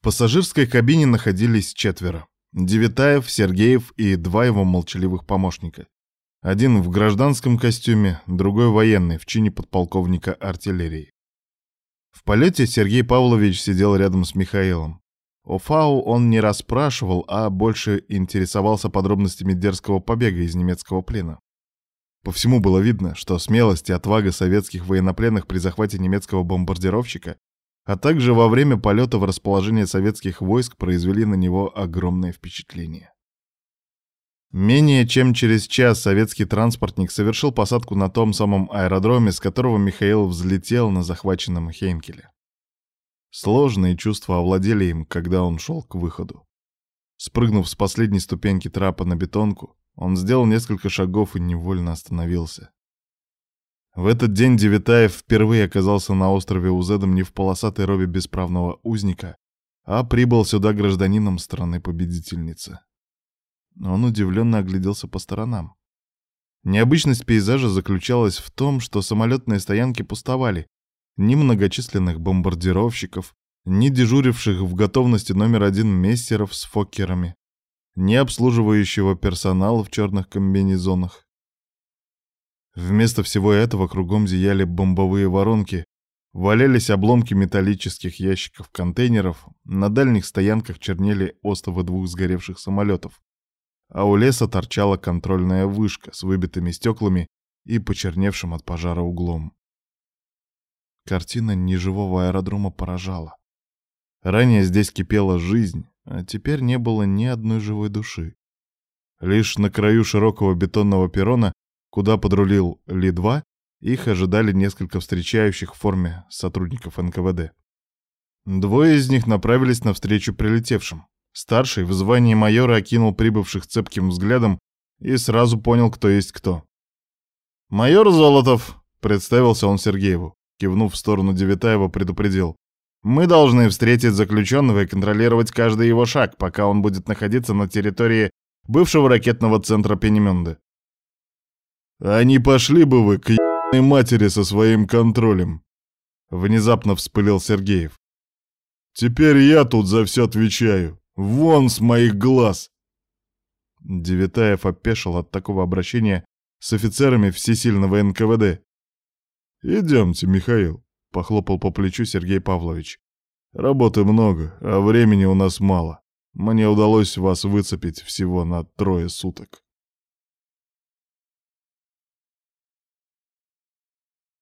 В пассажирской кабине находились четверо. Девятаев, Сергеев и два его молчаливых помощника. Один в гражданском костюме, другой военный, в чине подполковника артиллерии. В полете Сергей Павлович сидел рядом с Михаилом. О Фау он не расспрашивал, а больше интересовался подробностями дерзкого побега из немецкого плена. По всему было видно, что смелость и отвага советских военнопленных при захвате немецкого бомбардировщика, а также во время полета в расположение советских войск произвели на него огромное впечатление. Менее чем через час советский транспортник совершил посадку на том самом аэродроме, с которого Михаил взлетел на захваченном Хейнкеле. Сложные чувства овладели им, когда он шел к выходу. Спрыгнув с последней ступеньки трапа на бетонку, он сделал несколько шагов и невольно остановился. В этот день Девятаев впервые оказался на острове Узедом не в полосатой робе бесправного узника, а прибыл сюда гражданином страны-победительницы. Он удивленно огляделся по сторонам. Необычность пейзажа заключалась в том, что самолетные стоянки пустовали. Ни многочисленных бомбардировщиков, ни дежуривших в готовности номер один мессеров с фоккерами, ни обслуживающего персонала в черных комбинезонах. Вместо всего этого кругом зияли бомбовые воронки, валялись обломки металлических ящиков контейнеров, на дальних стоянках чернели остовы двух сгоревших самолетов а у леса торчала контрольная вышка с выбитыми стеклами и почерневшим от пожара углом. Картина неживого аэродрома поражала. Ранее здесь кипела жизнь, а теперь не было ни одной живой души. Лишь на краю широкого бетонного перрона, куда подрулил Ли-2, их ожидали несколько встречающих в форме сотрудников НКВД. Двое из них направились навстречу прилетевшим. Старший в звании майора окинул прибывших цепким взглядом и сразу понял, кто есть кто. «Майор Золотов», — представился он Сергееву, кивнув в сторону Девятаева, предупредил. «Мы должны встретить заключенного и контролировать каждый его шаг, пока он будет находиться на территории бывшего ракетного центра Пенемюнды». «А не пошли бы вы к ебаной матери со своим контролем?» Внезапно вспылил Сергеев. «Теперь я тут за все отвечаю. Вон с моих глаз!» Девятаев опешил от такого обращения с офицерами всесильного НКВД. «Идемте, Михаил», — похлопал по плечу Сергей Павлович. «Работы много, а времени у нас мало. Мне удалось вас выцепить всего на трое суток».